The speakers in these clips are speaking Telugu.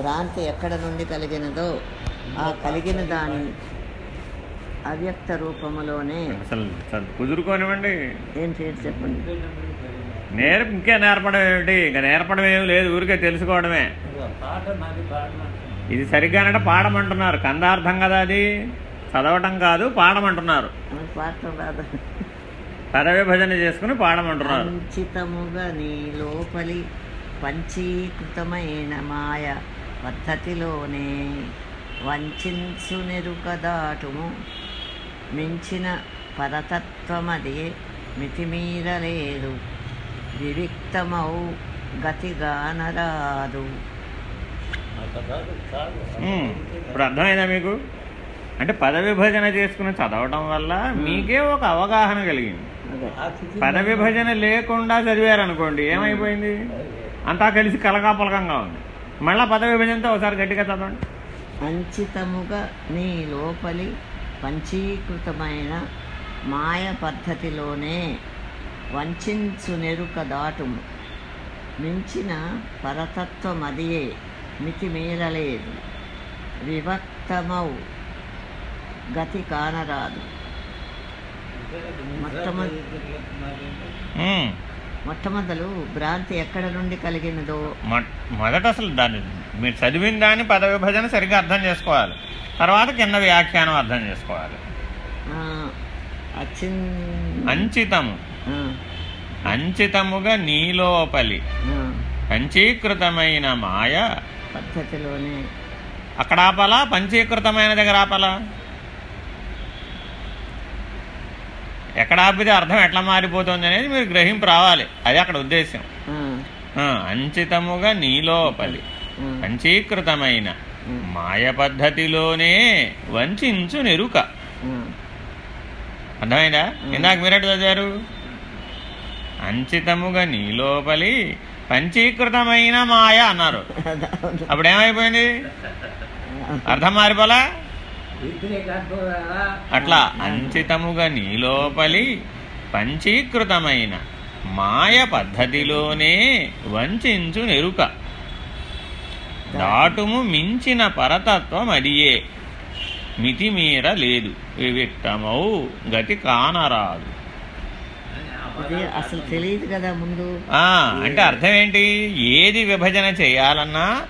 భ్రాంతి ఎక్కడ నుండి కలిగినదో ఆ కలిగిన దాని అవ్యక్త రూపములోనే. కుదురుకోనివ్వండి. ఏంటి ఏంటి చెప్పండి? నేర్ప ఇంకే నేర్పడం ఏమిటి? ఇంకా నేర్పడం ఏమి లేదు ఊరికే తెలుసుకోవడమే. ఇది సరిగ్గానంటే పాడమంటున్నారు. కందార్థం కదా అది? చదవటం కాదు పాడమంటున్నారు. మనకు పాడటం రాదు. పద విభజన చేసుకుని పాడమంటున్నారు. నీ లోపలి పంచీకృతమైన మాయ. పద్ధతిలోనే వంచు నెరుక దాటుము మించిన పరతత్వమది మితిమీరలేదు. వివిక్తమౌ గతిగానరాదు. ఉమ్, ఇప్పుడు అర్థమైందా మీకు? అంటే పద విభజన చేసుకుని చదవటం వల్ల మీకే ఒక అవగాహన కలిగింది. పద విభజన లేకుండా చదివారనుకోండి ఏమైపోయింది? అంతా కలిసి కలగాపలకంగా ఉంది. మళ్ళా పద విభజనతో ఒకసారి గట్టిగా చదవండి. అంచితముగా నీ లోపలి పంచీకృతమైన మాయ పద్ధతిలోనే వంచు నెరుక దాటుము. మించిన పరతత్వమదియే మితిమీరలేదు. విభక్తమౌ గతి కానరాదు. మొట్టమొదటి మొట్టమొదలు భ్రాంతి ఎక్కడ నుండి కలిగినదో. మొదట అసలు దాన్ని మీరు చదివిన దాన్ని పద విభజన సరిగ్గా అర్థం చేసుకోవాలి. తర్వాత కింద వ్యాఖ్యానం అర్థం చేసుకోవాలి. అంచితము. అంచితముగా నీలోపలి. పంచీకృతమైన మాయ. పద్ధతిలోనే. అక్కడ ఆపాలా? పంచీకృతమైన దగ్గర ఆపాలా? ఎక్కడ ఆపితే అర్థం ఎట్లా మారిపోతుంది అనేది మీరు గ్రహింపు రావాలి. అది అక్కడ ఉద్దేశం అంచితముగా నీలోపలి పంచీకృతమైన మాయ పద్ధతిలోనే వంచించు నెరుక. అర్థమైందా? ఇందాక మీరెట్ చదివారు? అంచితముగా నీలోపలి పంచీకృతమైన మాయ అన్నారు. అప్పుడు ఏమైపోయింది అర్థం మారిపోలా? అట్లా అంచితముగా నీలోపలి పంచీకృతమైన మాయ పద్ధతిలోనే వంచించు నెరుక. దాటుము మించిన పరతత్వం అదియే మితిమీర లేదు. వివిక్తమౌ గతి కానరాదు. అసలు తెలియదు కదా ముందు. అంటే అర్థం ఏంటి? ఏది విభజన చేయాలన్నా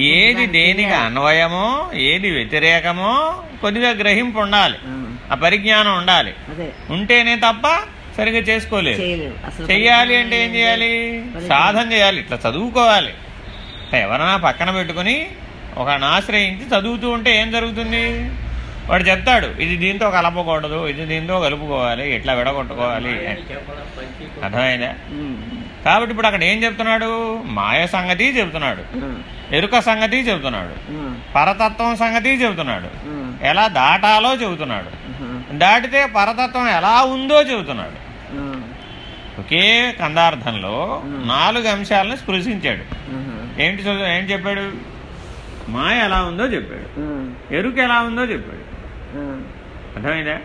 ఏది దానికి. అన్వయమో ఏది వ్యతిరేకమో కొద్దిగా గ్రహింపు ఉండాలి. ఆ, పరిజ్ఞానం ఉండాలి. ఉంటేనే తప్ప సరిగ్గా చేసుకోలేదు. చెయ్యాలి అంటే ఏం చేయాలి. సాధన చేయాలి. ఇట్లా చదువుకోవాలి. ఎవరైనా పక్కన పెట్టుకుని ఒక ఆశ్రయించి చదువుతూ ఉంటే ఏం జరుగుతుంది? వాడు చెప్తాడు ఇది దీంతో కలపకూడదు ఇది దీంతో కలుపుకోవాలి ఇట్లా విడగొట్టుకోవాలి. అర్థమైందా? కాబట్టి ఇప్పుడు అక్కడ ఏం చెప్తున్నాడు? మాయ సంగతి చెబుతున్నాడు ఎరుక సంగతి చెబుతున్నాడు పరతత్వం సంగతి చెబుతున్నాడు ఎలా దాటాలో చెబుతున్నాడు దాటితే పరతత్వం ఎలా ఉందో చెబుతున్నాడు ఒకే కందార్థంలో నాలుగు అంశాలను స్పృశించాడు. ఏంటి ఏం చెప్పాడు? మాయ ఎలా ఉందో చెప్పాడు. ఎరుక ఎలా ఉందో చెప్పాడు. అర్థమైందా?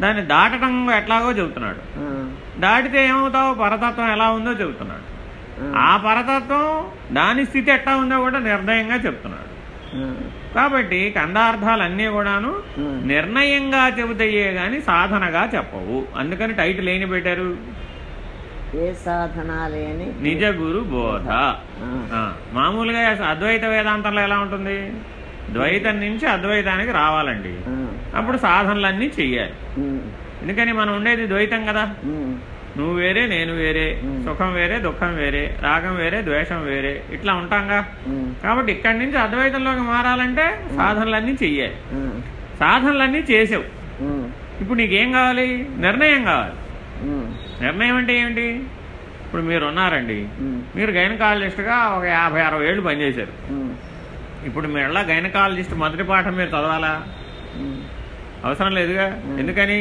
దాన్ని దాటడం ఎట్లాగో చెబుతున్నాడు. దాటితే ఏమవుతావు? పరతత్వం ఎలా ఉందో చెబుతున్నాడు. ఆ, పరతత్వం దాని స్థితి ఎట్లా ఉందో కూడా నిర్ణయంగా చెప్తున్నాడు కాబట్టి కందార్థాలన్నీ కూడాను. నిర్ణయంగా చెబుతాయే గాని సాధనగా చెప్పవు. అందుకని టైటిల్ ఏని పెట్టారు? ఏ సాధన లేని నిజ గురు బోధ మామూలుగా అద్వైత వేదాంతంలో ఎలా ఉంటుంది? ద్వైతం నుంచి అద్వైతానికి రావాలండి. అప్పుడు సాధనలన్నీ చెయ్యాలి. ఎందుకని మనం ఉండేది ద్వైతం కదా? నువ్వు వేరే నేను వేరే. సుఖం వేరే దుఃఖం వేరే రాగం వేరే ద్వేషం వేరే ఇట్లా ఉంటాంగా? కాబట్టి ఇక్కడి నుంచి అద్వైతంలోకి మారాలంటే సాధనలన్నీ చెయ్యాలి. సాధనలన్నీ చేసావు. ఇప్పుడు నీకేం కావాలి? నిర్ణయం కావాలి. నిర్ణయం అంటే ఏమిటి? ఇప్పుడు మీరు ఉన్నారండి మీరు గైనకాలజిస్ట్గా ఒక యాభై అరవై ఏళ్ళు పనిచేశారు. ఇప్పుడు మీరలా గైనకాలజిస్ట్ మొదటి పాఠం మీరు చదవాలా. అవసరం లేదుగా? ఎందుకని?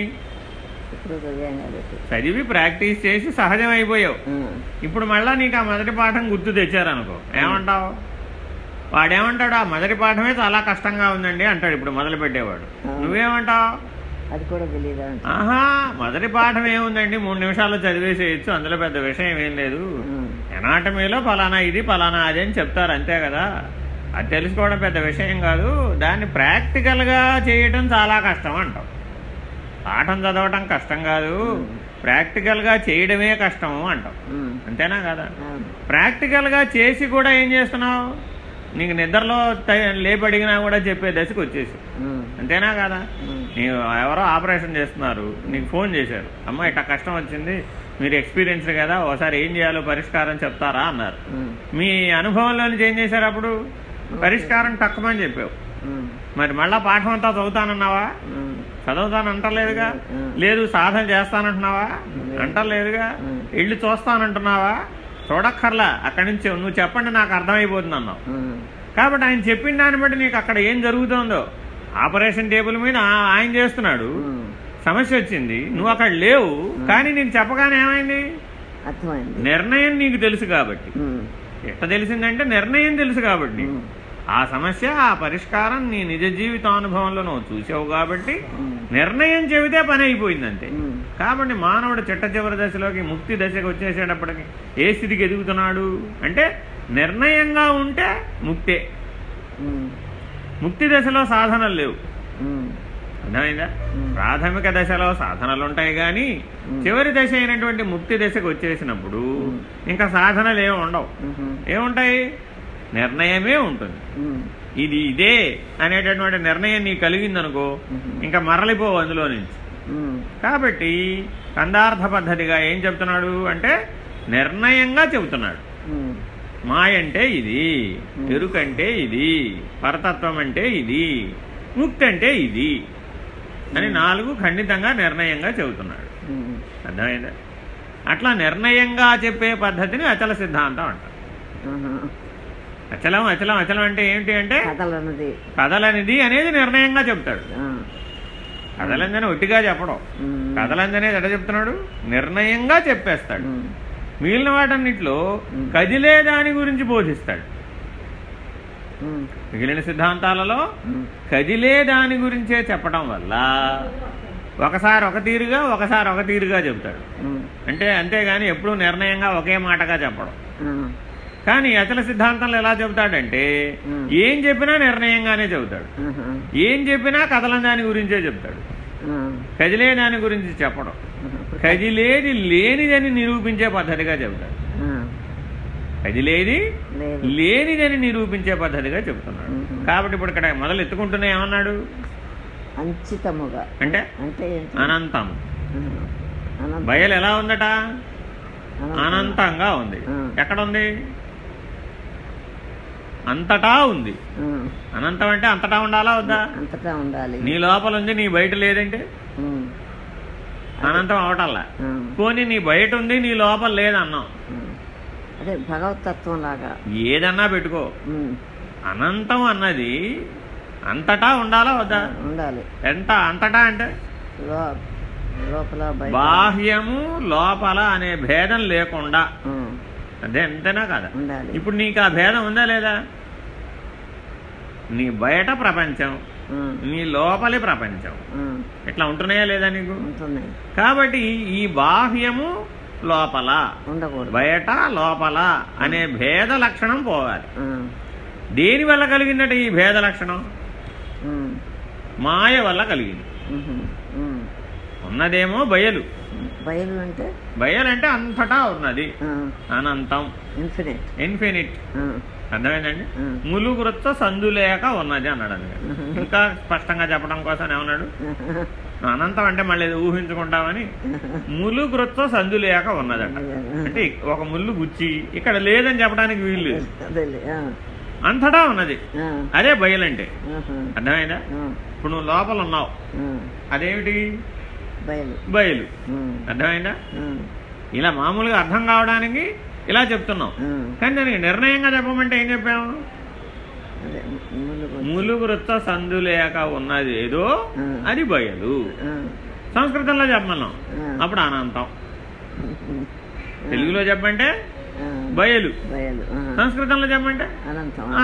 చదివాం ప్రాక్టీస్ చేసి సహజం అయిపోయావు ఇప్పుడు మళ్ళా నీకు ఆ మొదటి పాఠం గుర్తు తెచ్చారనుకో. ఏమంటావు? వాడేమంటాడు? ఆ మొదటి పాఠమే చాలా కష్టంగా ఉందండి అంటాడు ఇప్పుడు మొదలు పెట్టేవాడు. నువ్వేమంటావు? అది కూడా తెలియదా అంటే ఆహా మొదటి పాఠం ఏముందండి? మూడు నిమిషాల్లో చదివేసేయచ్చు. అందులో పెద్ద విషయం ఏం లేదు. ఎనాటమీలో ఫలానా ఇది ఫలానా అది అని చెప్తారు అంతే కదా. అది తెలుసుకోవడం పెద్ద విషయం కాదు. దాన్ని ప్రాక్టికల్గా చేయటం చాలా కష్టం అంటాం. పాఠం చదవటం కష్టం కాదు. ప్రాక్టికల్గా చేయడమే కష్టం అంటాం. అంతేనా కదా. ప్రాక్టికల్గా చేసి కూడా ఏం చేస్తున్నావు? నీకు నిద్రలో త- లేపి అడిగినా కూడా చెప్పే దశకు వచ్చేసి. అంతేనా కదా? నీవు ఎవరో ఆపరేషన్ చేస్తున్నారు. నీకు ఫోన్ చేశారు. అమ్మ ఇట్లా కష్టం వచ్చింది. మీరు ఎక్స్పీరియన్స్ కదా. ఒకసారి ఏం చేయాలో పరిష్కారం చెప్తారా అన్నారు. మీ అనుభవంలో నుంచి ఏం చేశారు అప్పుడు? పరిష్కారం తక్కువని చెప్పావు. మరి మళ్ళా పాఠం అంతా చదువుతానన్నావా? ఉమ్, చదువుతాను అంటలేదుగా ఉమ్. లేదు సాధన చేస్తానంటున్నావా? లేదు. అంటలేదుగా. ఇల్లు చూస్తానంటున్నావా? చూడక్కర్లా అక్కడి నుంచి నువ్వు చెప్పండి నాకు అర్థమైపోతుంది అన్నావు కాబట్టి ఆయన చెప్పిన దాన్ని బట్టి నీకు అక్కడ ఏం జరుగుతుందో. ఆపరేషన్ టేబుల్ మీద ఆయన చేస్తున్నాడు. సమస్య వచ్చింది. నువ్వు అక్కడ లేవు. కానీ నేను చెప్పగానే ఏమైంది? నిర్ణయం నీకు తెలుసు కాబట్టి. ఎట్ట తెలిసిందంటే నిర్ణయం తెలుసు కాబట్టి. ఆ సమస్య ఆ పరిష్కారం నీ నిజ జీవితానుభవంలో నువ్వు చూసావు కాబట్టి నిర్ణయం చెబితే పని అయిపోయింది అంతే కాబట్టి మానవుడు చిట్ట చివరి దశలోకి ముక్తి దశకు వచ్చేసేటప్పటికి ఏ స్థితికి ఎదుగుతున్నాడు? అంటే నిర్ణయంగా ఉంటే ముక్తే. ముక్తి దశలో సాధనలు లేవు. అర్థమైందా. ప్రాథమిక దశలో సాధనలు ఉంటాయి కానీ. చివరి దశ అయినటువంటి ముక్తి దశకు వచ్చేసినప్పుడు. ఇంకా సాధనలు ఏమి ఉండవు. ఏముంటాయి? నిర్ణయమే ఉంటుంది. ఇది ఇదే అనేటటువంటి నిర్ణయం నీకు కలిగిందనుకో. ఇంకా మరలిపోవు అందులో నుంచి. కాబట్టి కందార్థ పద్ధతిగా ఏం చెప్తున్నాడు అంటే నిర్ణయంగా చెబుతున్నాడు. మాయ అంటే ఇది ఎరుకంటే ఇది పరతత్వం అంటే ఇది ముక్తి అంటే ఇది అని నాలుగు ఖండితంగా నిర్ణయంగా చెబుతున్నాడు. అర్థమైందా? అట్లా నిర్ణయంగా చెప్పే పద్ధతిని అచల సిద్ధాంతం అంటారు. అచలం అచలం అచలం అంటే ఏంటి అంటే కథలనిది అనేది నిర్ణయంగా చెప్తాడు. ఆ, కథలందని ఒట్టిగా చెప్పడం. ఉమ్, కథలందనేది ఎట చెప్తున్నాడు? నిర్ణయంగా చెప్పేస్తాడు. మిగిలిన వాటన్నిటిలో. కదిలే దాని గురించి బోధిస్తాడు. మిగిలిన సిద్ధాంతాలలో కదిలే దాని గురించే చెప్పడం వల్ల ఒకసారి ఒక తీరుగా ఒకసారి ఒక తీరుగా చెబుతాడు ఉమ్, అంటే అంతేగాని ఎప్పుడూ నిర్ణయంగా ఒకే మాటగా చెప్పడం. కానీ అచల సిద్ధాంతంలో ఎలా చెబుతాడంటే. ఏం చెప్పినా నిర్ణయంగానే చెబుతాడు. ఏం చెప్పినా కథలం దాని గురించే చెప్తాడు కదిలే దాని గురించి చెప్పడం. కదిలేది లేనిదని నిరూపించే పద్ధతిగా చెబుతాడు. కదిలేది లేదు. లేనిదని నిరూపించే పద్ధతిగా చెబుతున్నాడు. కాబట్టి ఇప్పుడు ఇక్కడ మొదలు ఎత్తుకుంటూనే ఏమన్నాడు? అంచితముగా. అంటే? అంటే ఏంటి? అనంతం ఆహా. అనంత- బయలు ఎలా ఉందట? అనంతం. అనంతంగా ఉంది. ఎక్కడ ఉంది? అంతటా ఉంది. అనంతం అంటే అంతటా ఉండాలా వద్దా? అంతటా ఉండాలి. నీ లోపల ఉంది నీ బయట లేదంటే? అనంతం అవటల్లా పోనీ నీ బయట ఉంది నీ లోపల లేదన్నాం. అదే భగవతత్వం లాగా. ఏదన్నా పెట్టుకో. అనంతం అన్నది అంతటా ఉండాలా వద్దా? ఉండాలి. ఎంత అంతటా అంటే? లోపల బాహ్యము లోపల అనే భేదం లేకుండా అదే అంతేనా కదా? ఇప్పుడు నీకు ఆ భేదం ఉందా లేదా? నీ బయట ప్రపంచం నీ లోపలి ప్రపంచం. ఇట్లా ఉంటున్నాయా లేదా నీకు? కాబట్టి ఈ బాహ్యము లోపల బయట లోపల అనే భేద లక్షణం పోవాలి. దేని వల్ల కలిగిందట ఈ భేద లక్షణం? మాయ వల్ల కలిగింది. ఉన్నదేమో బయలు. బయలు అంటే? బయలంటే అంతటా ఉన్నది. అనంతం. ఇన్ఫినిట్. ఇన్ఫినిట్. అర్థమైందండి. ములుగురొచ్చ సందులేక ఉన్నది అన్నాడు అందుకని ఇంకా స్పష్టంగా చెప్పడం కోసం ఏమన్నాడు? అనంతం అంటే మళ్ళీ ఊహించుకుంటామని ములుగురొచ్చ సందులేక ఉన్నదట. అంటే ఒక ముళ్ళు గుచ్చి ఇక్కడ లేదని చెప్పడానికి వీలు అంతటా ఉన్నది. అదే బయలంటే. అర్థమైందా? ఇప్పుడు నువ్వు లోపల ఉన్నావు అదేమిటి? బయలు. అర్థమైందా? ఇలా మామూలుగా అర్థం కావడానికి ఇలా చెప్తున్నాం. కానీ దానికి నిర్ణయంగా చెప్పమంటే ఏం చెప్పాము? అదే ములుగు ములుగురొచ్చ సందులేక ఉన్నది ఏదో. అది బయలు. సంస్కృతంలో చెప్పమన్నాం. అప్పుడు అనంతం. తెలుగులో చెప్పంటే బయలు. సంస్కృతంలో చెప్పంటే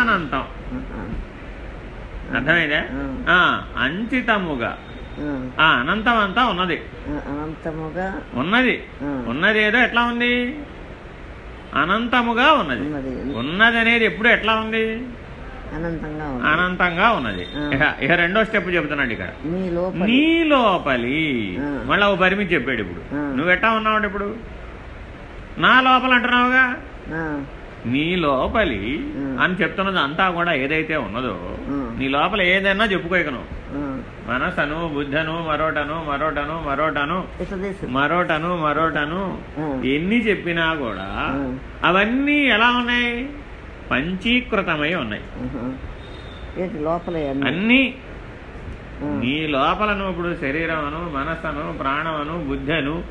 అనంతం. అర్థమైందా? అంచితముగా. ఆ, అనంతం అంతా ఉన్నది. అనంతముగా ఉన్నది. ఉన్నది ఏదో ఎట్లా ఉంది? అనంతముగా ఉన్నది. ఉన్నది. అనేది ఎప్పుడు ఎట్లా ఉంది? అనంతంగా ఉన్నది. ఇక రెండో స్టెప్ చెబుతున్నాడు ఇక్కడ. నీ లోపలి. మళ్ళీ ఓ పరిమితి చెప్పాడు ఇప్పుడు. నువ్వు ఎట్టా ఉన్నావు ఇప్పుడు? నా లోపల అంటున్నావుగా? నీ లోపలి. అని చెప్తున్నది అంతా కూడా ఏదైతే ఉన్నదో. నీ లోపల ఏదైనా చెప్పుకోక నువ్వు. మనసను బుద్ధను మరోటను మరోటను మరోటను మరోటను మరోటను. ఎన్ని చెప్పినా కూడా. అవన్నీ ఎలా ఉన్నాయి? పంచీకృతమై ఉన్నాయి. అన్ని? నీ లోపల ఇప్పుడు శరీరమును మనస్సును ప్రాణమును బుద్ధను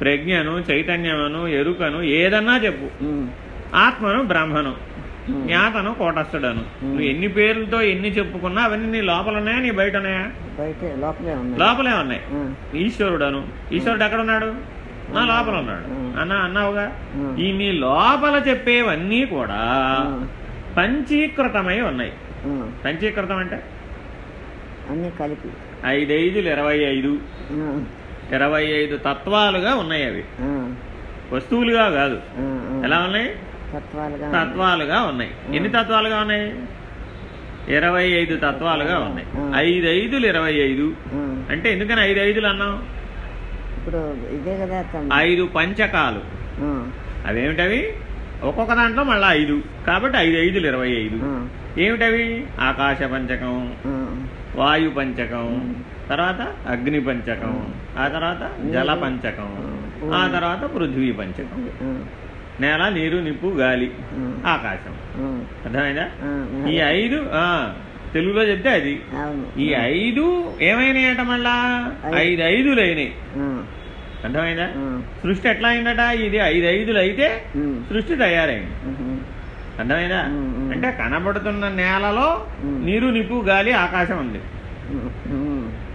ప్రజ్ఞను చైతన్యమును ఎరుకను ఏదన్నా చెప్పు. ఆత్మను బ్రహ్మను. జ్ఞాతను కోటస్థుడను. నువ్వు ఎన్ని పేర్లతో ఎన్ని చెప్పుకున్నా అవన్నీ నీ లోపల ఉన్నాయా నీ బయట ఉన్నాయా. లోపలే ఉన్నాయి. ఆ, ఈశ్వరుడను. ఈశ్వరుడు ఎక్కడ ఉన్నాడు నా లోపల ఉన్నాడు. అన్న అన్నావుగా. ఈ నీ లోపల చెప్పేవన్నీ కూడా పంచీకృతమై ఉన్నాయి. పంచీకృతం అంటే? అన్నీ కలిపి. ఐదైదులు ఇరవై ఐదు. ఇరవై ఐదు తత్వాలుగా ఉన్నాయి అవి. వస్తువులుగా కాదు. ఎలా ఉన్నాయి? తత్వాలుగా ఉన్నాయి. ఎన్ని తత్వాలుగా ఉన్నాయి? ఇరవై ఐదు తత్వాలుగా ఉన్నాయి. ఐదు ఐదులు ఇరవై ఐదు. అంటే ఎందుకని ఐదు ఐదులు అన్నాం ఇప్పుడు ఇదే కదా ఐదు పంచకాలు. అవేమిటవి? ఒక్కొక్క దాంట్లో మళ్ళీ ఐదు. కాబట్టి ఐదు ఐదులు ఇరవై ఐదు. ఏమిటవి? ఆకాశ పంచకం వాయు పంచకం తర్వాత అగ్ని పంచకం ఆ. తర్వాత జల పంచకం ఆ. తర్వాత పృథ్వీ పంచకం. నేల నీరు నిప్పు గాలి. ఆకాశం. అర్థమైందా? ఈ ఐదు తెలుగులో చెప్తే అది. ఈ ఐదు ఏమైనాయట మళ్ళా? ఐదు. ఐదులు అయినాయి. ఆ, అర్థమైందా? సృష్టి ఎట్లా అయిందట? ఇది ఐదు ఐదులు అయితే సృష్టి తయారైంది. అర్థమైందా. అంటే కనబడుతున్న నేలలో. నీరు నిప్పు గాలి ఆకాశం ఉంది.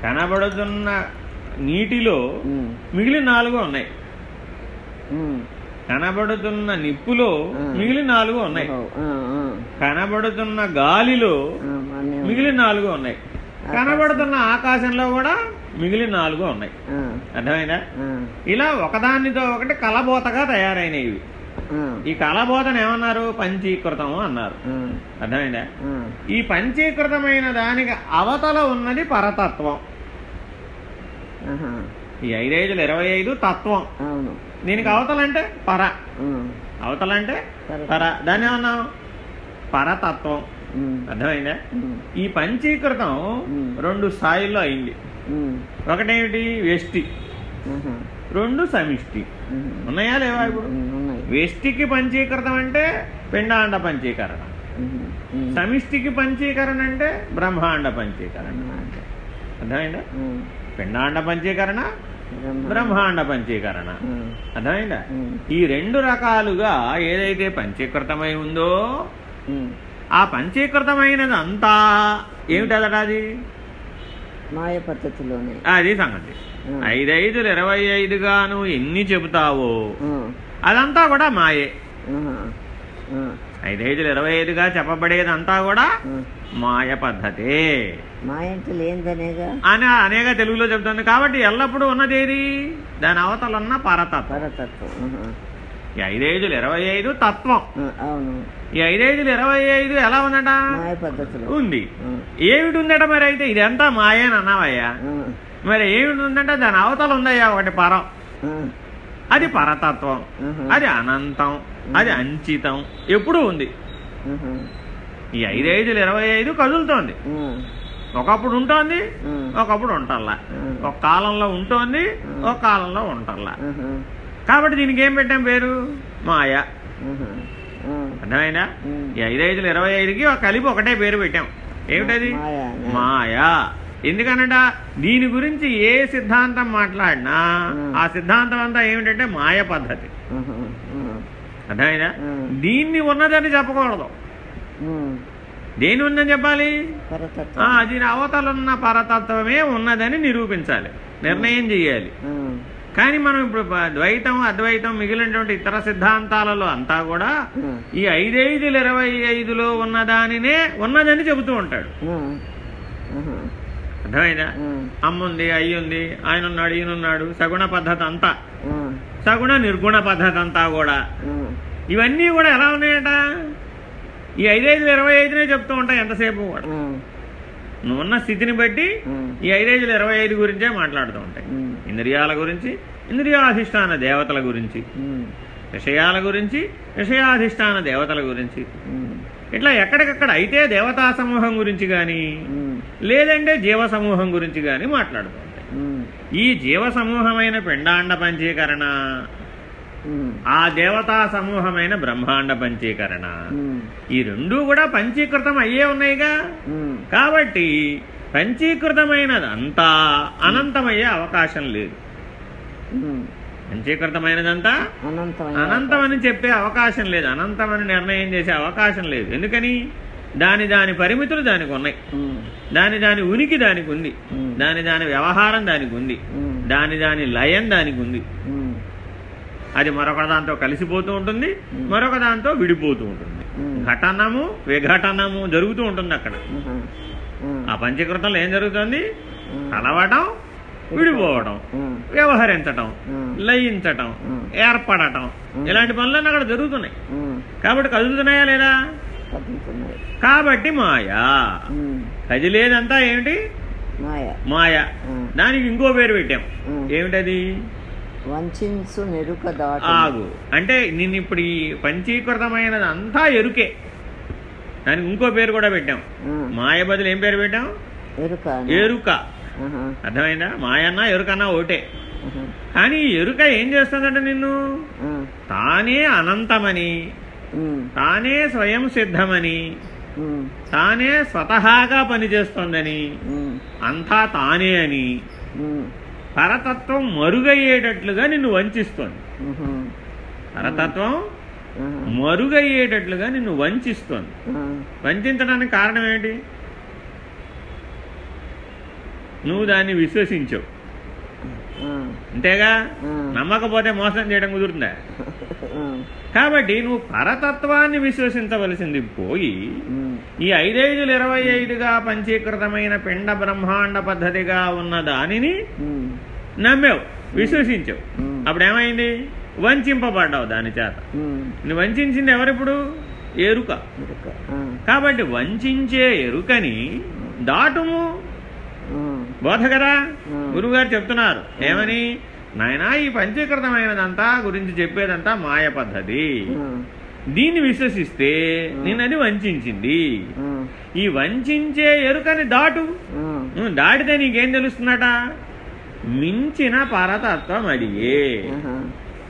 కనబడుతున్న నీటిలో మిగిలిన నాలుగు ఉన్నాయి. కనబడుతున్న నిప్పులో ఆ. మిగిలిన నాలుగు ఉన్నాయి. కనబడుతున్న గాలిలో. మిగిలిన నాలుగు ఉన్నాయి. కనబడుతున్న ఆకాశంలో కూడా మిగిలిన నాలుగు ఉన్నాయి. అర్థమైందా? ఇలా ఒకదానితో ఒకటి కలబోతగా తయారైనవి. ఈ కలబోతను ఏమన్నారు? పంచీకృతము అన్నారు. అర్థమైందా? ఈ పంచీకృతమైన దానికి అవతల ఉన్నది పరతత్వం. ఈ ఐదైదులు ఇరవై ఐదు తత్వం. దీనికి అవతల అంటే పర. ఉమ్, అవతల అంటే పర. దాన్ని ఏమన్నాం పరతత్వం. అర్థమైందా? ఈ పంచీకృతం. రెండు స్థాయిల్లో అయింది. ఒకటేమిటి? వ్యష్టి ఆహా, రెండు సమిష్టి. ఉన్నాయా లేవా ఇప్పుడు? వ్యష్టికి పంచీకృతం అంటే పిండాండ పంచీకరణ. సమిష్టికి పంచీకరణ అంటే బ్రహ్మాండ పంచీకరణ. బ్రహ్మాండ. అర్థమైందా? పిండాండ పంచీకరణ బ్రహ్మాండ. పంచీకరణ. అర్థమైందా? ఈ రెండు రకాలుగా ఏదైతే పంచీకృతమై ఉందో. ఆ పంచీకృతమైనది అంతా ఏమిటదట అది? మాయ పద్ధతిలోనే అది సంగతి. ఐదైదులు ఇరవై ఐదుగా నువ్వు ఎన్ని చెబుతావో అదంతా కూడా మాయే. ఐదైదులు ఇరవై ఐదుగా చెప్పబడేదంతా కూడా. మాయ పద్ధతే. మాయ అంటే లేనిదనేగా? అని అనేక తెలుగులో చెబుతుంది. కాబట్టి ఎల్లప్పుడూ ఉన్నది ఏది దాని అవతల ఉన్న పరతత్వం పరతత్వం ఈ ఐదైదులు ఇరవై ఐదు తత్వం. అవును. ఈ ఐదైదులు ఇరవై ఐదు ఎలా ఉందట? ఉంది. ఏమిటి ఉందట మరి అయితే? ఇదంతా మాయని అన్నావయ్యా. మరి ఏమిటి ఉందంటే దాని అవతల ఉందయ్యా ఒకటి పరం. అది పరతత్వం. అది అనంతం. అది అంచితం. ఎప్పుడూ ఉంది. ఈ ఐదైదులు ఇరవై ఐదు కదులుతోంది. ఒకప్పుడు ఉంటోంది ఒకప్పుడు ఉంటల్లా. ఒక కాలంలో ఉంటోంది ఒక కాలంలో ఉంటల్లా. కాబట్టి దీనికి ఏం పెట్టాం పేరు? మాయ. ఉమ్. ఈ ఐదైదులు ఇరవై ఐదుకి ఒక కలిపి ఒకటే పేరు పెట్టాం. ఏమిటది? మాయ ఎందుకనట? దీని గురించి ఏ సిద్ధాంతం మాట్లాడినా. ఆ సిద్ధాంతం అంతా ఏమిటంటే మాయ పద్ధతి. ఉమ్. దీన్ని ఉన్నదని చెప్పకూడదు. దేని ఉందని చెప్పాలి? దీని అవతలున్న పరతత్వమే ఉన్నదని నిరూపించాలి. నిర్ణయం చేయాలి. కానీ మనం ఇప్పుడు ద్వైతం అద్వైతం మిగిలినటువంటి ఇతర సిద్ధాంతాలలో అంతా కూడా ఈ ఐదైదులు ఇరవై ఐదులో ఉన్నదానినే ఉన్నదని చెబుతూ ఉంటాడు. అర్థమైందా? అమ్ముంది అయ్యుంది ఆయన ఉన్నాడు ఈయనున్నాడు సగుణ పద్ధతి అంతా సగుణ నిర్గుణ పద్ధతి అంతా కూడా ఇవన్నీ కూడా ఎలా ఉన్నాయట? ఈ ఐదైదులు ఇరవై ఐదునే చెప్తూ ఉంటాయి ఎంతసేపు కూడా. నువ్వున్న స్థితిని బట్టి ఈ ఐదైదులు ఇరవై ఐదు గురించే మాట్లాడుతూ ఉంటాయి. ఇంద్రియాల గురించి ఇంద్రియాధిష్టాన దేవతల గురించి విషయాల గురించి విషయాధిష్టాన దేవతల గురించి. ఇట్లా ఎక్కడికక్కడ అయితే దేవతా సమూహం గురించి కానీ లేదంటే జీవ సమూహం గురించి కానీ మాట్లాడుతూ ఉంటాయి. ఈ జీవ సమూహమైన పిండాండ పంచీకరణ ఆ దేవతా సమూహమైన బ్రహ్మాండ పంచీకరణ. ఈ రెండూ కూడా పంచీకృతం అయ్యే ఉన్నాయిగా. కాబట్టి పంచీకృతమైనదంతా అనంతమయ్యే అవకాశం లేదు. పంచీకృతమైనదంతా అనంతమైన అనంతమని చెప్పే అవకాశం లేదు. అనంతమని నిర్ణయం చేసే అవకాశం లేదు. ఎందుకని? దాని దాని పరిమితులు దానికి ఉన్నాయి. దాని దాని ఉనికి దానికి ఉంది. దాని దాని వ్యవహారం దానికి ఉంది. దాని దాని లయం దానికి ఉంది. అది మరొక దాంతో కలిసిపోతూ ఉంటుంది మరొక దాంతో విడిపోతూ ఉంటుంది. ఘటనము విఘటనము జరుగుతూ ఉంటుంది అక్కడ. ఆ పంచకృతంలో ఏం జరుగుతుంది? కలవటం విడిపోవడం ఉమ్, వ్యవహరించటం లయించటం. ఏర్పడటం. ఇలాంటి పనులన్నీ అక్కడ జరుగుతున్నాయి. కాబట్టి కదులుతున్నాయా లేదా? కాబట్టి మాయా. కదిలేదంతా ఏమిటి? మాయ. దానికి ఇంకో పేరు పెట్టాం. ఏమిటది? వంచించు నెరుక దాటు ఆగు. అంటే నిన్ను ఇప్పుడు ఈ పంచీకృతమైనది అంతా ఎరుకే. దానికి ఇంకో పేరు కూడా పెట్టాం. మాయ బదులు ఏం పేరు పెట్టాం? ఎరుక ఎరుక. అర్థమైందా? మాయన్నా ఎరుకన్నా ఒకటే కానీ ఎరుక ఏం చేస్తుందంటే నిన్ను? తానే అనంతమని తానే స్వయం సిద్ధమని తానే స్వతహాగా పనిచేస్తోందని అంతా తానే అని. పరతత్వం మరుగయ్యేటట్లుగా నిన్ను వంచిస్తోంది. పరతత్వం మరుగయ్యేటట్లుగా నిన్ను వంచిస్తోంది. వంచడానికి కారణం ఏంటి నువ్వు దాన్ని విశ్వసించవు. అంతేగా? నమ్మకపోతే మోసం చేయడం కుదురుతుందా? ఆ, కాబట్టి నువ్వు పరతత్వాన్ని విశ్వసించవలసింది పోయి ఈ ఐదైదులు ఇరవై ఐదుగా పంచీకృతమైన పిండ బ్రహ్మాండ పద్ధతిగా ఉన్న దానిని నమ్మావు విశ్వసించావు. అప్పుడు ఏమైంది వంచింపబడ్డావు దాని చేత. నువ్వు వంచింది ఎవరిప్పుడు? ఎరుక. కాబట్టి వంచే ఎరుకని దాటుము. బోధ కదా. గురువుగారు చెప్తున్నారు. ఏమని? నాయనా ఈ పంచీకృతమైనదంతా గురించి చెప్పేదంతా మాయ పద్ధతి. దీన్ని విశ్వసిస్తే నిన్నది వంచింది ఈ వంచే ఎరుకని దాటు. దాటితే నీకేం తెలుస్తుందట? మించిన పరతత్వం అడిగే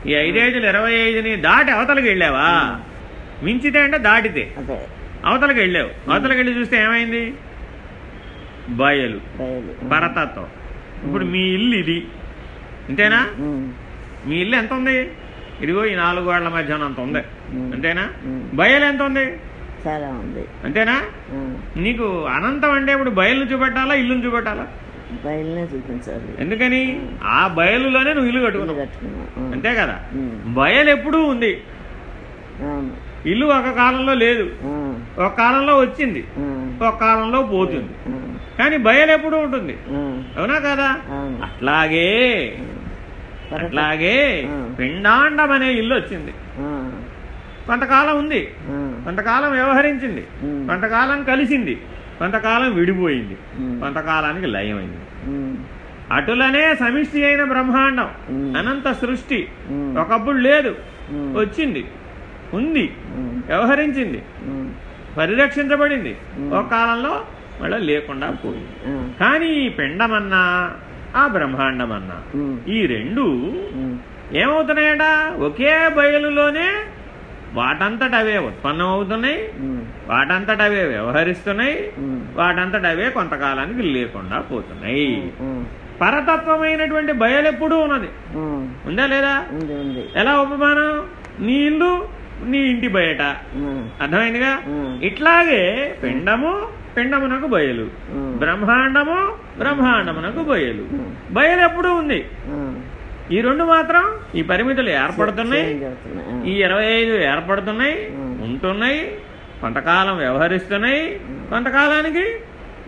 ఈ ఐదైదులు ఇరవై ఐదుని దాటి అవతలకి వెళ్ళావా? మించితే అంటే దాటితే. అవతలకి వెళ్ళావు. అవతలకి వెళ్ళి చూస్తే ఏమైంది? బయలు. పరతత్వం. ఇప్పుడు మీ ఇల్లు ఇది. అంతేనా? మీ ఇల్లు ఎంత ఉంది? ఇదిగో ఈ నాలుగు గోడల మధ్యన అంత ఉంది. అంతేనా? బయలు ఎంత ఉంది? చాలా ఉంది. అంతేనా? నీకు అనంతం అంటే ఇప్పుడు బయలును చూపెట్టాలా ఇల్లును చూపెట్టాలా? బయలునే చూపించాలి. ఎందుకని? ఆ బయలులోనే నువ్వు ఇల్లు కట్టుకున్నావు. అంతే కదా? బయలు ఎప్పుడూ ఉంది. ఇల్లు ఒక కాలంలో లేదు. ఒక కాలంలో వచ్చింది. ఒక కాలంలో పోతుంది. కానీ బయలు ఎప్పుడూ ఉంటుంది. అవునా కదా? అట్లాగే అట్లాగే. పిండాండం అనే ఇల్లు వచ్చింది. కొంతకాలం ఉంది. కొంతకాలం వ్యవహరించింది. కొంతకాలం కలిసింది. కొంతకాలం విడిపోయింది. కొంతకాలానికి లయమైంది. అటులనే సమిష్టి అయిన బ్రహ్మాండం అనంత సృష్టి ఒకప్పుడు లేదు. వచ్చింది. ఉంది. వ్యవహరించింది. పరిరక్షించబడింది. ఒక కాలంలో మళ్ళీ లేకుండా పోయింది. కానీ ఈ పిండమన్నా ఆ బ్రహ్మాండమన్నా ఈ రెండు ఏమవుతున్నాయట? ఒకే బయలులోనే వాటంతట అవే ఉత్పన్నం అవుతున్నాయి వాటంతట అవే వ్యవహరిస్తున్నాయి వాటంతట అవే కొంతకాలానికి లేకుండా పోతున్నాయి. పరతత్వమైనటువంటి బయలెప్పుడూ ఉన్నది. ఉమ్, ఉందా లేదా? ఎలా ఉపమానం? నీ ఇల్లు నీ ఇంటి బయట. అర్థమైందిగా? ఇట్లాగే పిండము పిండమునకు బయలు. బ్రహ్మాండము బ్రహ్మాండమునకు బయలు. బయలు ఎప్పుడూ ఉంది. ఈ రెండు మాత్రం ఈ పరిమితులు ఏర్పడుతున్నాయి. ఈ ఇరవై ఐదు ఏర్పడుతున్నాయి. ఉమ్. ఉంటున్నాయి. కొంతకాలం వ్యవహరిస్తున్నాయి. కొంతకాలానికి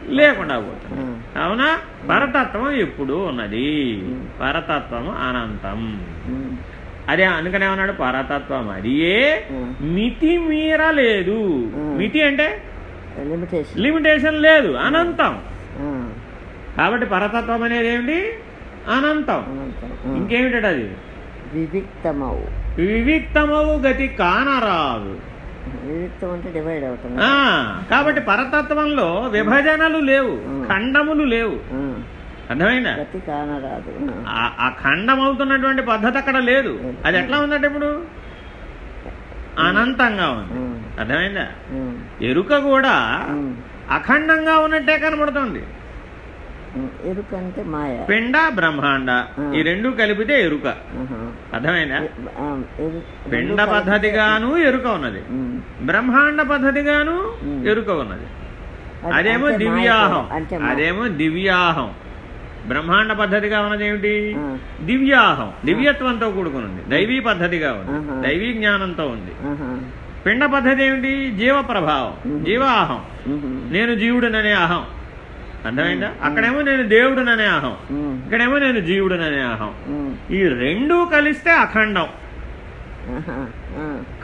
లేకుండా పోతున్నాయి. ఆ, అవునా? పరతత్వం ఎప్పుడు ఉన్నది. ఉమ్. పరతత్వము అనంతం. అదే అందుకనే ఉన్నాడు పరతత్వం అదియే. మితి మీరలేదు. మితి అంటే? లిమిటేషన్ లేదు. అనంతం. కాబట్టి పరతత్వం అనేది ఏమిటి? అనంతం. ఇంకేమిటది అది వివిక్తమవు వివిక్తమవు గతి కానరాదు కాబట్టి పరతత్వంలో విభజనలు లేవు. ఖండములు లేవు. అర్థమైందా. ఆ- ఖండం అవుతున్నటువంటి పద్ధతి అక్కడ లేదు అది ఎట్లా ఉందంటే ఇప్పుడు అనంతంగా ఉంది. అర్థమైందా. ఎరుక కూడా. అఖండంగా ఉన్నట్టే కనబడుతుంది. ఎరుక అంటే మాయ పిండ బ్రహ్మాండ. ఈ రెండు కలిపితే ఎరుక ఎరు- పిండ పద్ధతిగాను ఎరుక ఉన్నది. బ్రహ్మాండ పద్ధతిగాను. ఎరుక ఉన్నది అది- అదేమో దివ్యాహం. అదేమో దివ్యాహం బ్రహ్మాండ పద్ధతిగా ఉన్నది ఏమిటి. దివ్యాహం దివ్యత్వంతో కూడుకుని ఉంది దైవీ పద్ధతిగా ఉంది. దైవీ జ్ఞానంతో ఉంది. పిండ పద్ధతి ఏమిటి జీవ ప్రభావం. జీవాహం. నేను జీవుడననే అహం అర్థమైందా అక్కడేమో నేను దేవుడుననే అహం. ఇక్కడేమో నేను జీవుడననే అహం. ఈ రెండూ కలిస్తే అఖండం.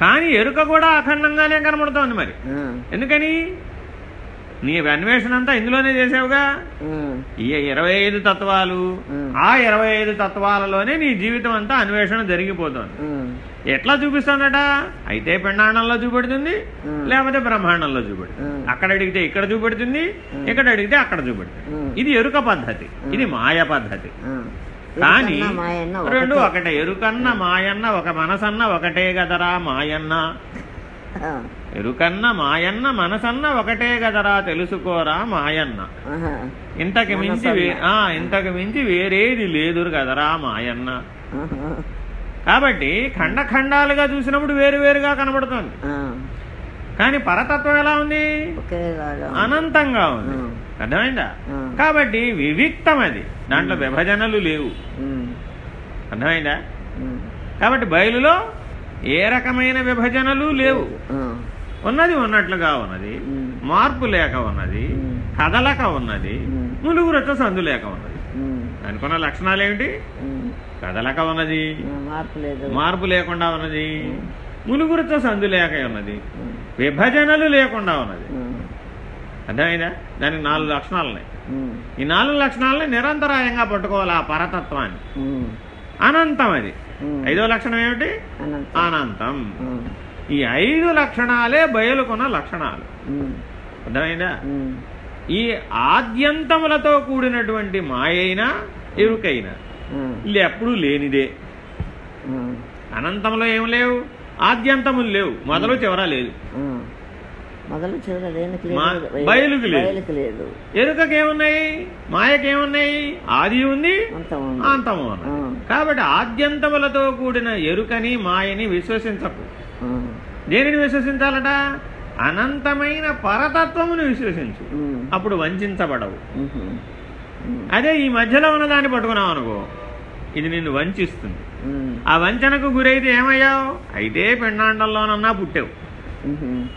కానీ ఎరుక కూడా అఖండంగానే కనబడుతోంది మరి. ఎందుకని నీ అన్వేషణ అంతా ఇందులోనే చేసావుగా. ఈ ఇరవై ఐదు తత్వాలు. ఆ ఇరవై ఐదు తత్వాలలోనే నీ జీవితం అంతా అన్వేషణ జరిగిపోతుంది. ఎట్లా చూపిస్తుందట అయితే పిండాండంలో చూపెడుతుంది. లేకపోతే బ్రహ్మాండంలో చూపెడుతుంది. అక్కడ అడిగితే ఇక్కడ చూపెడుతుంది. ఇక్కడ అడిగితే అక్కడ చూపెడుతుంది. ఇది ఎరుక పద్ధతి ఇది మాయ పద్ధతి. కానీ రెండు ఒకటే. ఎరుకన్న మాయన్న ఒక మనసన్న ఒకటే గదరా మాయన్న. ఎరుకన్న మాయన్న మనసన్న ఒకటే గదరా తెలుసుకోరా మాయన్న. ఇంతకు మించి ఇంతకు మించి వేరేది లేదు కదరా మాయన్న. కాబట్టి ఖండ ఖండాలుగా చూసినప్పుడు వేరు వేరుగా కనబడుతుంది. కానీ పరతత్వం ఎలా ఉంది. అనంతంగా ఉంది. అర్థమైందా. కాబట్టి వివిక్తం అది దాంట్లో విభజనలు లేవు. అర్థమైందా. కాబట్టి బయలులో ఏ రకమైన విభజనలు లేవు. ఉన్నది ఉన్నట్లుగా ఉన్నది. మార్పు లేక ఉన్నది. కదలక ఉన్నది. ములుగురతో సందు లేక ఉన్నది. అనుకున్న లక్షణాలు ఏమిటి. కదలక ఉన్నది మార్పు లేకుండా ఉన్నది ములుగురితో సందు లేక ఉన్నది. విభజనలు లేకుండా ఉన్నది. అర్థమైందా దానికి నాలుగు లక్షణాలు ఉన్నాయి. ఈ నాలుగు లక్షణాలని నిరంతరాయంగా పట్టుకోవాలి ఆ పరతత్వాన్ని. అనంతం అది. ఐదో లక్షణం ఏమిటి అనంతం. ఈ ఐదు లక్షణాలే బయలుకున్న లక్షణాలు. అర్థమైందా. ఈ ఆద్యంతములతో కూడినటువంటి మాయైనా ఎరుకైనా ఇది ఎప్పుడూ లేనిదే. అనంతంలో ఏం లేవు ఆద్యంతములు లేవు మొదలు చివర లేదు. మొదలు చివరి బయలుకి లేదు. ఎరుకకేమున్నాయి మాయకేమున్నాయి ఆది ఉంది అంతం ఉంది. అంతము. కాబట్టి ఆద్యంతములతో కూడిన ఎరుకని మాయని విశ్వసించకు. దేనిని విశ్వసించాలట అనంతమైన పరతత్వమును విశ్వసించు. అప్పుడు వంచబడవు. అదే ఈ మధ్యలో ఉన్నదాన్ని పట్టుకున్నావు అనుకో ఇది నిన్ను వంచిస్తుంది. ఆ వంచనకు గురైతే ఏమయ్యావు అయితే పిండాండంలోనన్నా పుట్టావు.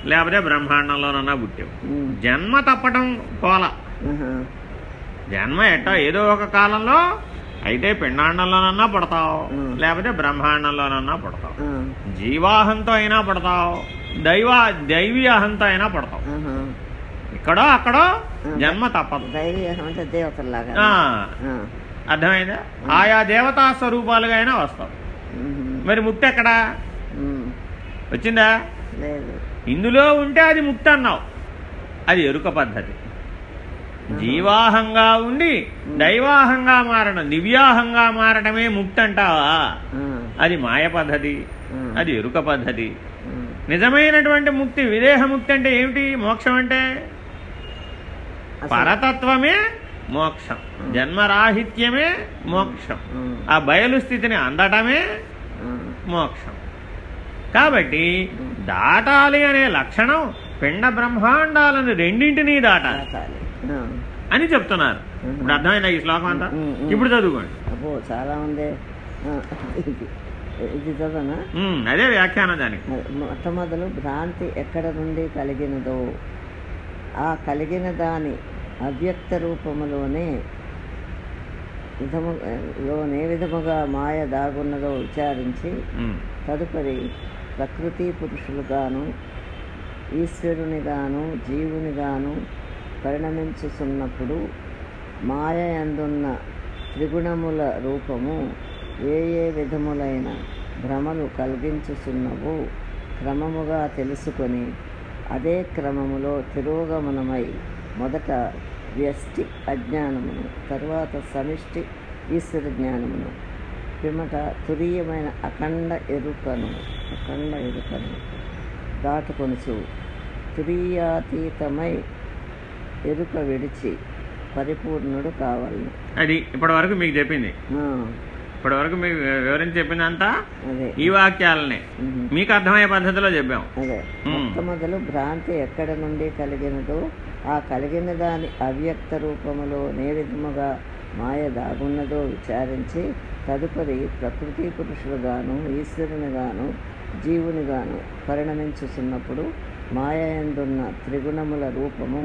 లేకపోతే బ్రహ్మాండంలోనన్నా పుట్టావు. జన్మ తప్పటం పోల ఆహా. జన్మ ఎట్టో ఏదో ఒక కాలంలో అయితే పిండాండంలోనన్నా పడతావు. లేకపోతే బ్రహ్మాండంలోనన్నా పడతావు. జీవాహంతో అయినా పడతావు దైవ దైవీ అహంతో అయినా పడతావు. ఇక్కడో అక్కడో జన్మ తప్పదు. అర్థమైందా? ఆయా దేవతా స్వరూపాలుగా అయినా వస్తావు. ఉహు. మరి ముక్తి ఎక్కడా. వచ్చిందా? లేదు. ఇందులో ఉంటే అది ముక్తి అన్నావు. అది ఎరుక పద్ధతి. జీవాహంగా ఉండి దైవాహంగా మారడం దివ్యాహంగా మారడమే ముక్తి అంటావా. అది మాయ పద్ధతి. అది ఎరుక పద్ధతి. నిజమైనటువంటి ముక్తి విదేహ ముక్తి అంటే ఏమిటి? మోక్షం అంటే? పరతత్వమే మోక్షం. జన్మరాహిత్యమే మోక్షం. ఆ. బయలు స్థితిని అందటమే. మోక్షం. కాబట్టి దాటాలి అనే లక్షణం పిండ బ్రహ్మాండాలను రెండింటినీ దాటాలి. అని చెప్తున్నారు. ఇప్పుడు అర్థమైందా ఈ శ్లోకం అంతా. ఇప్పుడు చదువుకోండి. చాలా ఉంది. ఇది చదవనా? అదే వ్యాఖ్యానం దానికి. మొట్టమొదలు భ్రాంతి ఎక్కడ నుండి కలిగినదో. ఆ కలిగిన దాని అవ్యక్త రూపములోనే విధము లోనే విధముగా మాయ దాగున్నదో విచారించి తదుపరి ప్రకృతి పురుషులుగాను ఈశ్వరునిగాను జీవునిగాను పరిణమించుతున్నప్పుడు మాయ అందున్న త్రిగుణముల రూపము ఏ ఏ విధములైన భ్రమలు కలిగించుచున్నవో క్రమముగా తెలుసుకొని అదే క్రమములో తిరోగమనమై మొదట వ్యష్టి అజ్ఞానమును తరువాత సమిష్టి ఈశ్వర జ్ఞానమును పిమ్మట తురీయమైన అఖండ ఎరుకను అఖండ ఎరుకను దాటుకొనుచు తురీయాతీతమై ఎరుక విడిచి పరిపూర్ణుడు కావాలను. అది ఇప్పటి వరకు మీకు చెప్పింది. ఆ, ఇప్పటి వరకు మీకు వివరించి చెప్పిందంతా అదే ఈ వాక్యాలనే. మీకు అర్థమయ్యే పద్ధతిలో చెప్పాం అదే. మొట్టమొదలు భ్రాంతి ఎక్కడ నుండి కలిగినదో ఆ కలిగిన దాని అవ్యక్త రూపములో నే విధముగా మాయ దాగున్నదో విచారించి తదుపరి ప్రకృతి పురుషులుగాను ఈశ్వరునిగాను జీవునిగాను పరిణమించుతున్నప్పుడు మాయ ఎందున్న త్రిగుణముల రూపము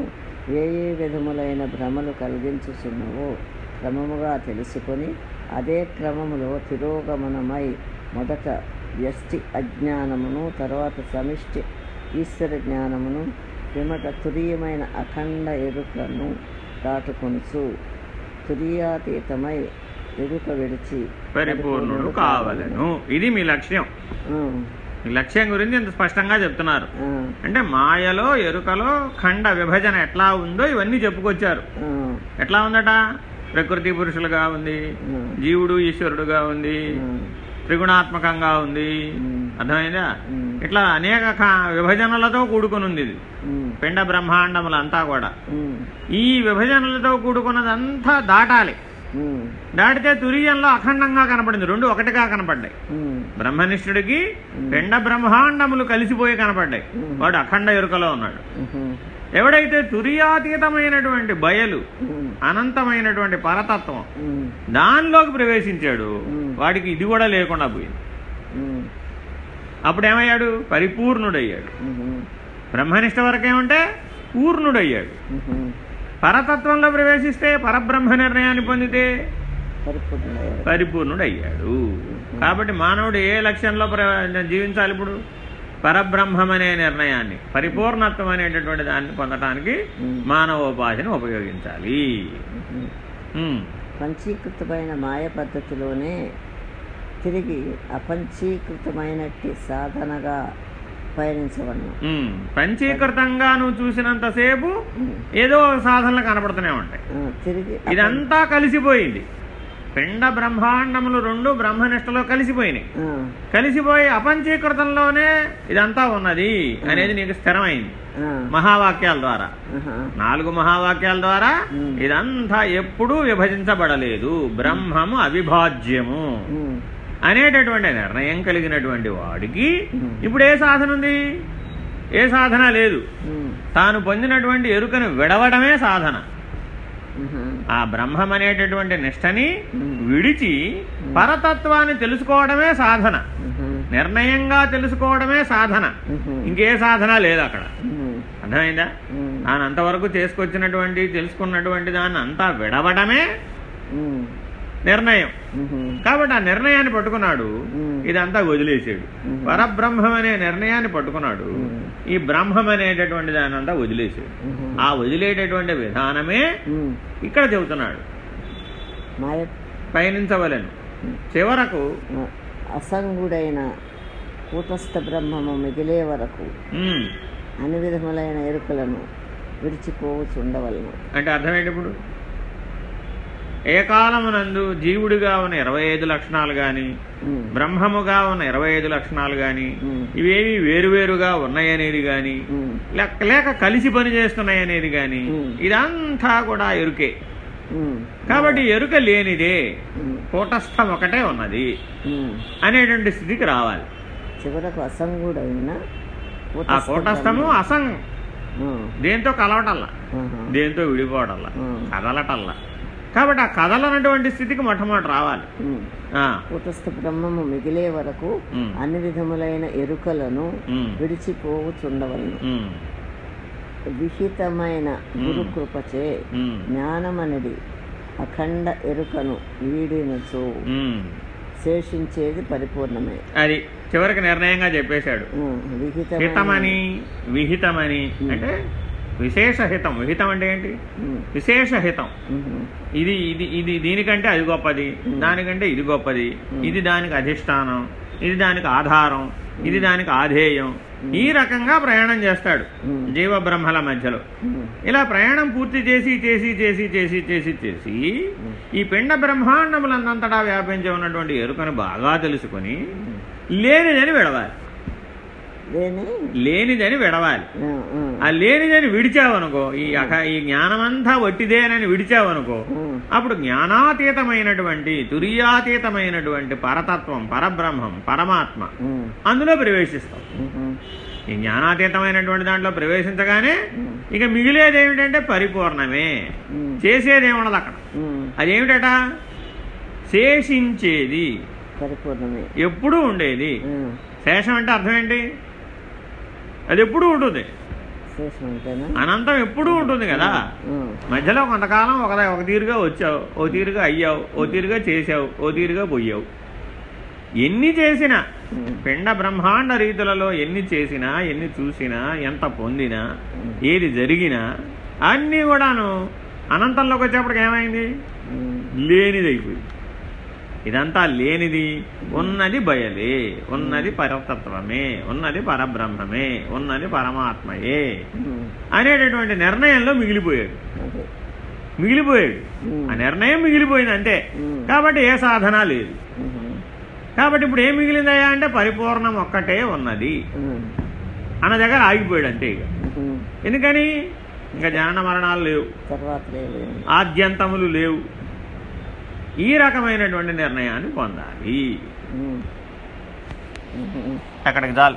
ఏ ఏ విధములైన భ్రమలు కలిగించుచున్నవో క్రమముగా తెలుసుకొని అదే క్రమములో తిరోగమనమై మొదట వ్యష్టి అజ్ఞానమును తర్వాత సమిష్టి ఈశ్వర జ్ఞానమును పిమట తురీయమైన అఖండ ఎరుకను దాటుకొనుచు తురీయాతీతమై ఎరుక విడిచి పరిపూర్ణుడు కావలను. ఇది మీ లక్ష్యం. మీ లక్ష్యం గురించి ఇంత స్పష్టంగా చెప్తున్నారు. అంటే మాయలో ఎరుకలో ఖండ విభజన ఎట్లా ఉందో ఇవన్నీ చెప్పుకొచ్చారు. ఎట్లా ఉందట? ప్రకృతి పురుషులుగా ఉంది జీవుడు ఈశ్వరుడుగా ఉంది త్రిగుణాత్మకంగా ఉంది. అర్థమైందా? ఇట్లా అనేక విభజనలతో కూడుకుని ఉంది ఇది పిండ బ్రహ్మాండములంతా కూడా. ఈ విభజనలతో కూడుకున్నదంతా దాటాలి. దాటితే తురియంలో అఖండంగా కనపడింది. రెండు ఒకటిగా కనపడ్డాయి. బ్రహ్మనిష్ఠుడికి పిండ బ్రహ్మాండములు కలిసిపోయి కనపడ్డాయి. వాడు అఖండ ఎరుకలో ఉన్నాడు. ఎవడైతే తురియాతీతమైనటువంటి బయలు అనంతమైనటువంటి పరతత్వం దానిలోకి ప్రవేశించాడు. వాడికి ఇది కూడా లేకుండా పోయింది. అప్పుడు ఏమయ్యాడు పరిపూర్ణుడయ్యాడు. బ్రహ్మనిష్ట వరకేమంటే? పూర్ణుడయ్యాడు. పరతత్వంలో ప్రవేశిస్తే పరబ్రహ్మ నిర్ణయాన్ని పొందితే పరిపూర్ణుడయ్యాడు. పరిపూర్ణుడయ్యాడు కాబట్టి మానవుడు ఏ లక్ష్యంలో జీవించాలి ఇప్పుడు పరబ్రహ్మం అనే నిర్ణయాన్ని పరిపూర్ణత్వం అనేటటువంటి దాన్ని పొందటానికి. మానవోపాధిని ఉపయోగించాలి. పంచీకృతమైన మాయ పద్ధతిలోనే తిరిగి అపంచీకృతమైనట్టి సాధనగా పంచీకృతంగా నువ్వు చూసినంతసేపు. ఏదో ఒక సాధనలు కనపడుతూనే ఉంటాయి. తిరిగి ఇదంతా కలిసిపోయింది. పిండ బ్రహ్మాండములు రెండు బ్రహ్మనిష్టలో కలిసిపోయినాయి. కలిసిపోయి అపంచీకృతంలోనే ఇదంతా ఉన్నది అనేది నీకు స్థిరమైంది. మహావాక్యాల ద్వారా. నాలుగు మహావాక్యాల ద్వారా. ఇదంతా ఎప్పుడూ విభజించబడలేదు. బ్రహ్మము అవిభాజ్యము. అనేటటువంటి నిర్ణయం కలిగినటువంటి వాడికి. ఇప్పుడు ఏ సాధన ఉంది? ఏ సాధన లేదు. తాను పొందినటువంటి ఎరుకను విడవడమే సాధన. ఆ బ్రహ్మం అనేటటువంటి నిష్టని. విడిచి పరతత్వాన్ని తెలుసుకోవడమే సాధన. నిర్ణయంగా తెలుసుకోవడమే సాధన. ఇంకే సాధన లేదు అక్కడ. అర్థమైందా? తాను అంతవరకు చేసుకొచ్చినటువంటి తెలుసుకున్నటువంటి దాన్ని అంతా విడవడమే నిర్ణయం. కాబట్టి ఆ నిర్ణయాన్ని పట్టుకున్నాడు. ఇదంతా వదిలేసాడు. పరబ్రహ్మం అనే నిర్ణయాన్ని పట్టుకున్నాడు. ఈ బ్రహ్మం అనేటటువంటి దాన్ని అంతా వదిలేసాడు ఆ వదిలేటటువంటి విధానమే ఇక్కడ చెబుతున్నాడు. పయనించవలను. చివరకు అసంగుడైన కూటస్థ బ్రహ్మము మిగిలే వరకు అన్ని విధములైన ఎరుకలను విడిచిపోవచ్చుండవలను. అంటే అర్థమేంటి ఇప్పుడు? ఏ కాలమునందు జీవుడిగా ఉన్న ఇరవై ఐదు లక్షణాలు కానీ ఉమ్, బ్రహ్మముగా ఉన్న ఇరవై ఐదు లక్షణాలు కానీ ఉమ్, ఇవేవి వేరువేరుగా ఉన్నాయనేది కానీ ఉమ్, లేక లేక కలిసి పని చేస్తున్నాయనేది కానీ మ్మ్. ఇదంతా కూడా ఎరుకే. కాబట్టి ఎరుక లేనిదే కూటస్థం ఒకటే ఉన్నది. అనేటువంటి స్థితికి రావాలి. చివరకు అసంగుడైన ఆ కూటస్థ కూటస్థము బ్రహ్మ- అసం ఉమ్, దేంతో కలవటల్లా? దేంతో విడిపోవటల్లా? కదలటల్లా? కాబట్టి ఆ కదలనటువంటి స్థితికి మొట్టమొదటి రావాలి. కూటస్థ బ్రహ్మము మిగిలే వరకు అన్ని విధములైన ఎరుకలను ఉమ్, విహితమైన గురుకృపచే జ్ఞానమనిది అఖండ ఎరుకను వీడినచో. శేషించేది పరిపూర్ణమే. అది చివరికి నిర్ణయంగా చెప్పేశాడు. విహితమైన- హితమని విహితమని అంటే విశేష హితం విహితం అంటే ఏంటి? ఉమ్, విశేష హితం ఉమ్, ఇది ఇది ఇది దీనికంటే అది గొప్పది దానికంటే ఇది గొప్పది. ఇది దానికి అధిష్టానం ఇది దానికి ఆధారం ఇది దానికి ఆధేయం. ఈ రకంగా ప్రయాణం చేస్తాడు జీవ బ్రహ్మల మధ్యలో. ఇలా ప్రయాణం పూర్తి చేసి చేసి చేసి చేసి చేసి చేసి ఈ పిండ బ్రహ్మాండములందంతటా వ్యాపించి ఉన్నటువంటి ఎరుకను బాగా తెలుసుకొని లేనిదని విడవాలి. లేనిదని విడవాలి. ఆ, లేనిదని విడిచావనుకో ఈ అక ఈ జ్ఞానమంతా వట్టిదేనని విడిచావనుకో అప్పుడు జ్ఞానాతీతమైనటువంటి తురియాతీతమైనటువంటి పరతత్వం పరబ్రహ్మం పరమాత్మ అందులో ప్రవేశిస్తాం ఈ జ్ఞానాతీతమైనటువంటి దాంట్లో ప్రవేశించగానే ఇక మిగిలేది ఏమిటంటే పరిపూర్ణమే. చేసేది ఏముండదు అక్కడ. ఉమ్, అదేమిటట? శేషించేది. పరిపూర్ణమే. ఎప్పుడూ ఉండేది. శేషం అంటే అర్థం ఏంటి? అది ఎప్పుడూ ఉంటుంది. అనంతం ఎప్పుడూ ఉంటుంది కదా. మధ్యలో కొంతకాలం ఒక ఒక తీరుగా వచ్చావు ఓ తీరుగా అయ్యావు ఓ తీరుగా చేసావు ఓ తీరుగా పోయావు. ఎన్ని చేసినా పిండ బ్రహ్మాండ రీతులలో ఎన్ని చేసినా ఎన్ని చూసినా ఎంత పొందినా ఏది జరిగినా అన్నీ కూడాను అనంతంలోకి వచ్చేప్పటికి ఏమైంది? ఉమ్, లేనిది అయిపోయింది ఇదంతా లేనిది ఉన్నది బయలే ఉన్నది పరతత్వమే ఉన్నది పరబ్రహ్మమే ఉన్నది పరమాత్మయే అనేటటువంటి నిర్ణయంలో మిగిలిపోయాడు మిగిలిపోయాడు ఆ నిర్ణయం మిగిలిపోయింది అంతే కాబట్టి ఏ సాధన లేదు. కాబట్టి ఇప్పుడు ఏం మిగిలిందయ్యా అంటే పరిపూర్ణం ఒక్కటే ఉన్నది. అన్న దగ్గర ఆగిపోయాడు అంతే ఇక ఎందుకని? ఇంకా జనన మరణాలు లేవు. ఆద్యంతములు లేవు. ఈ రకమైనటువంటి నిర్ణయాన్ని పొందాలి. అక్కడికి చాలు.